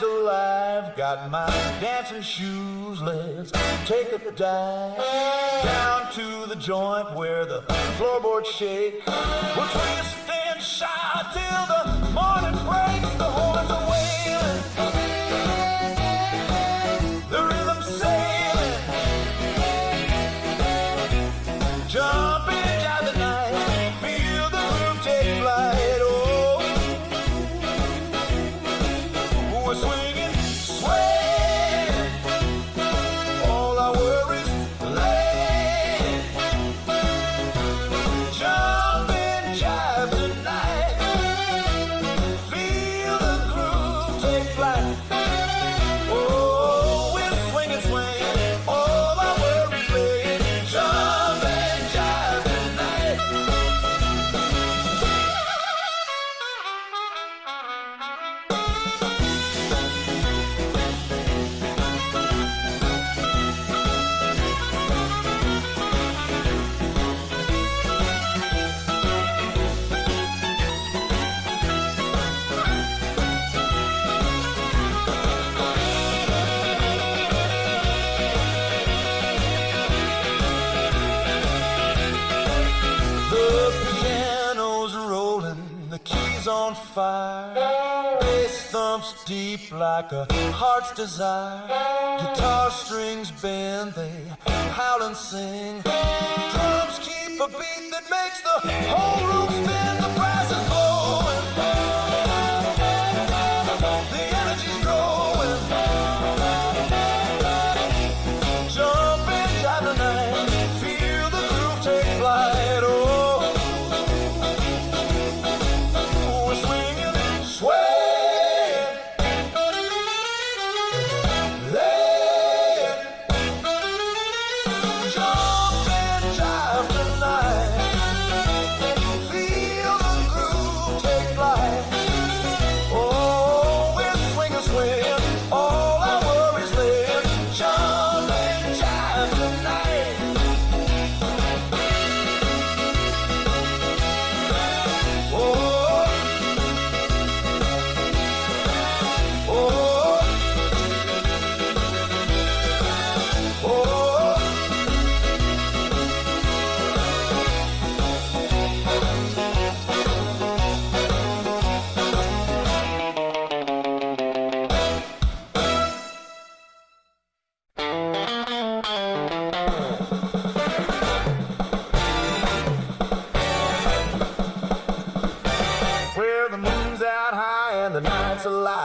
night's alive. Got my dancing shoes. Let's take a dive down to the joint where the floorboards shake. We'll twist and shout till the fire. Bass thumps deep like a heart's desire. Guitar strings bend, they howl and sing. Drums keep a beat that makes the whole room spin. The brass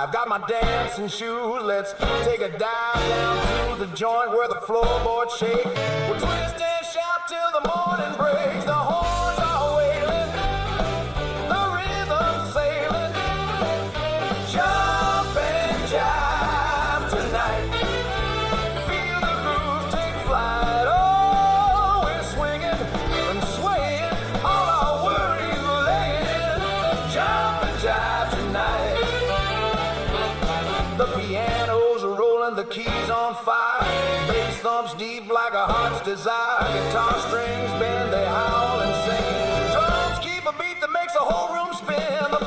alive. Got my dancing shoes. Let's take a dive down to the joint where the floorboards shake. We'll twist and shout till the morning breaks. The Deep like a heart's desire. Guitar strings bend, they howl and sing. Drums keep a beat that makes the whole room spin.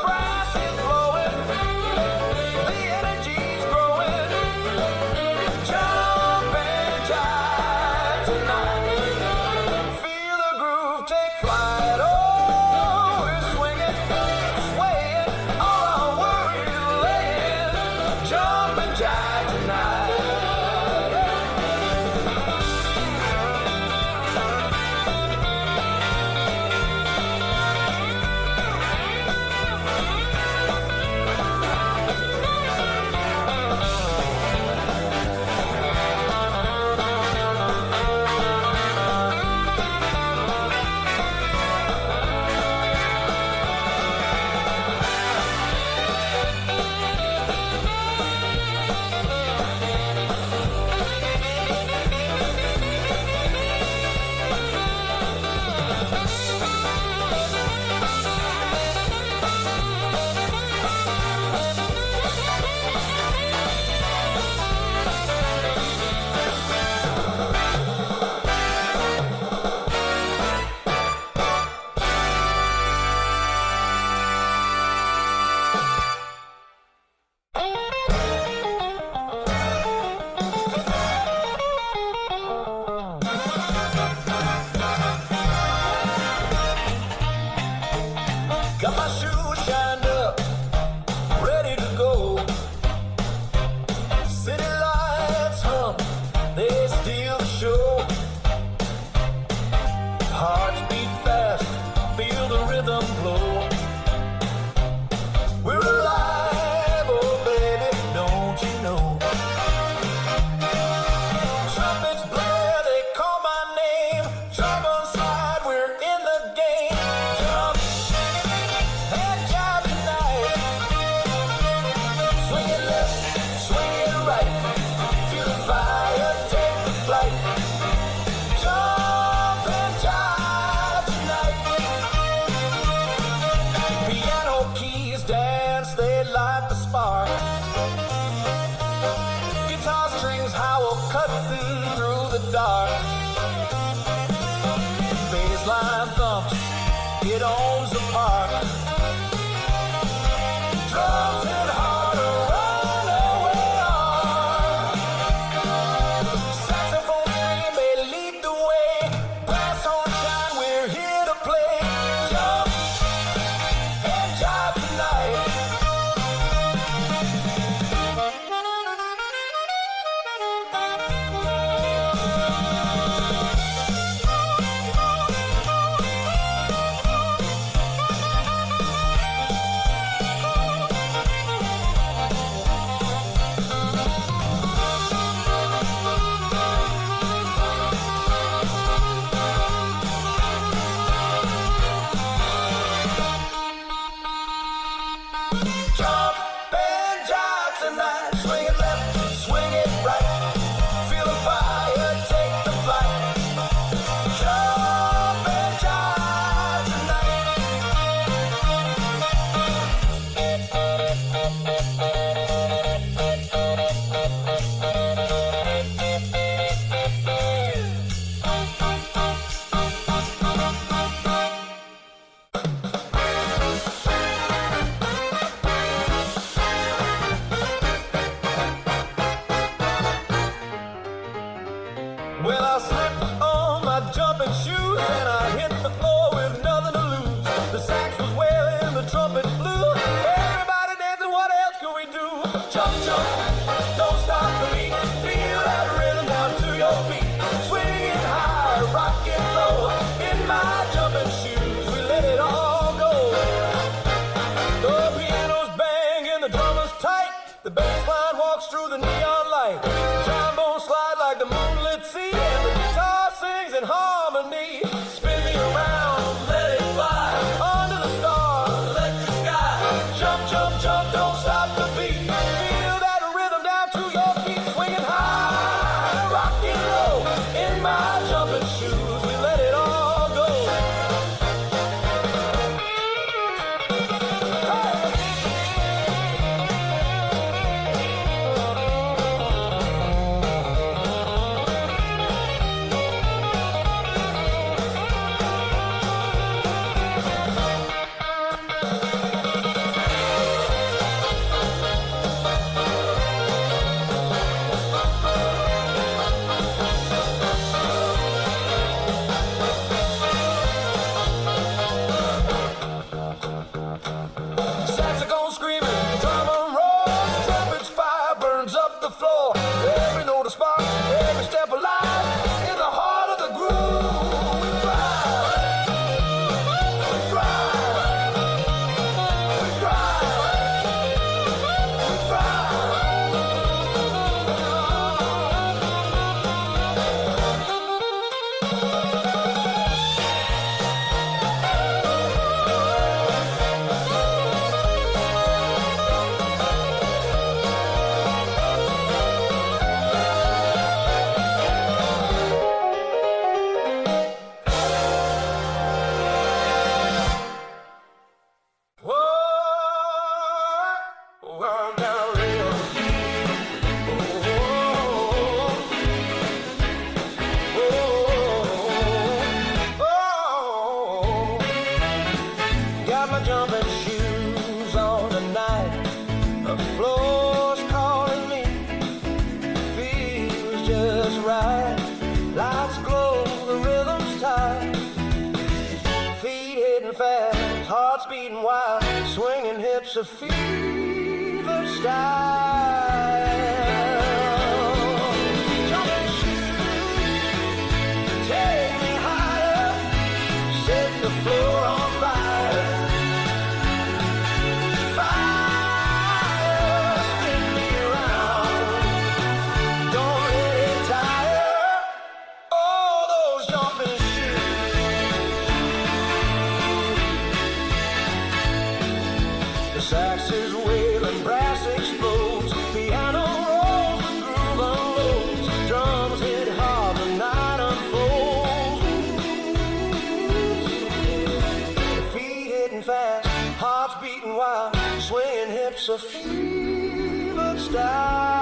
Hips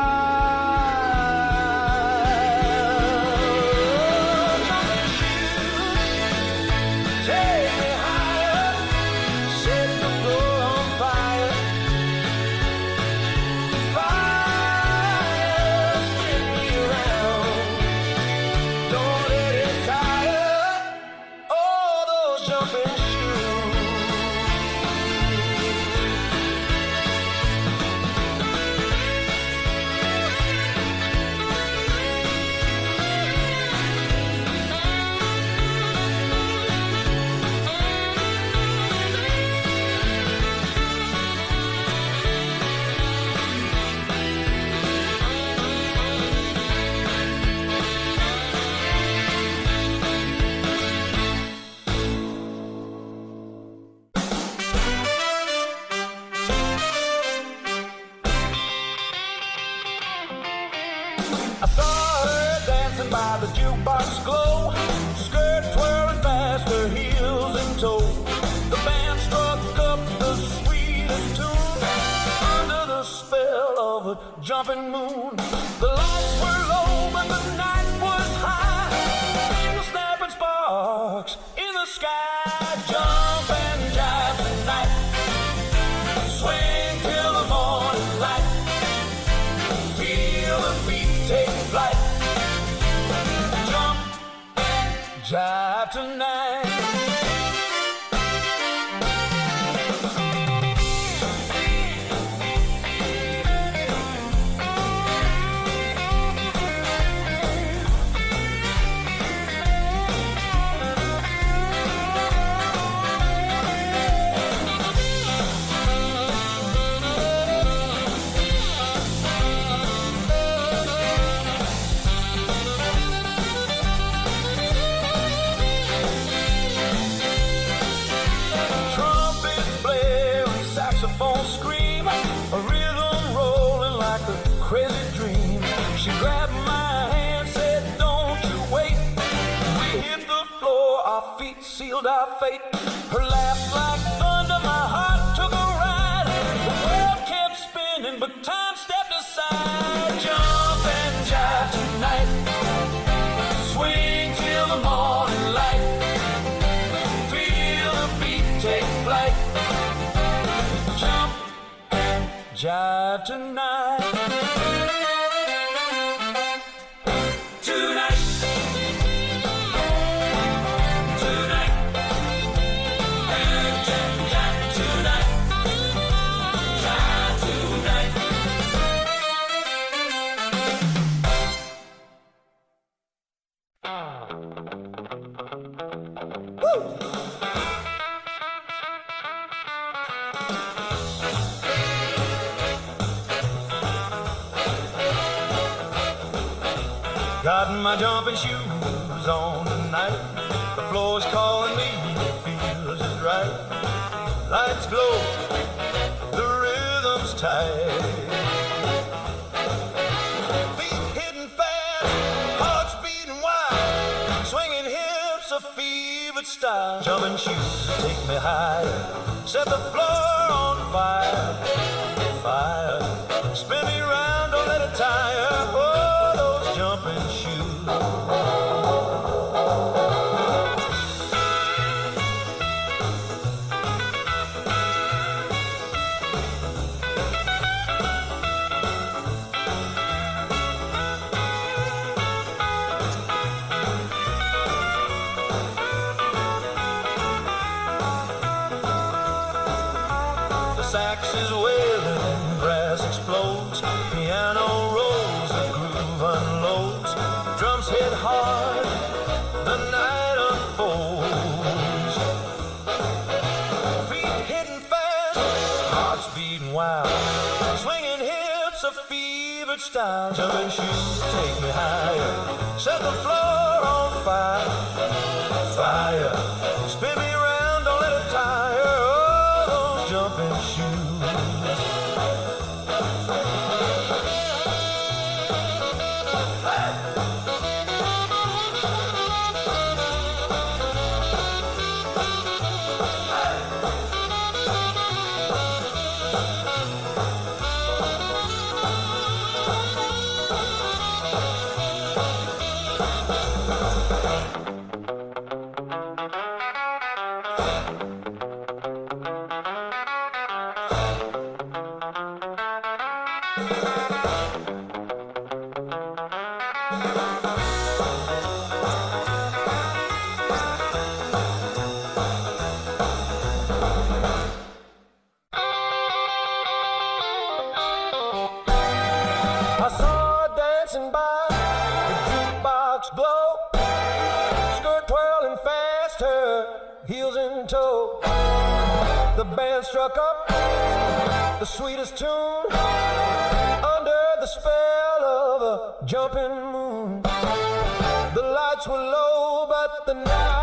jumping moon. The lights were low, but the night was high. Fingers snapping sparks in the sky. Jump and jive tonight. Swing till the morning light. Feel the beat take flight. Jump and jive tonight. Our feet sealed our fate. Her laugh like thunder, my heart took a ride. The world kept spinning, but time stepped aside. Jump and jive tonight. Swing till the morning light. Feel the beat take flight. Jump and jive tonight. Got my jumping shoes on tonight. The floor's calling me, it feels right. Lights glow, the rhythm's tight. Style. Jumping shoes take me higher. Set the floor on fire, fire. Spin me round, don't let it tire. Oh, those jumping shoes. Jumping shoes take me higher, set the floor up the sweetest tune under the spell of a jumping moon. The lights were low, but the night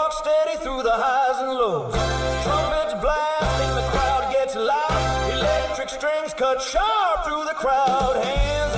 cut sharp through the highs and lows. Trumpets blasting, the crowd. Hands.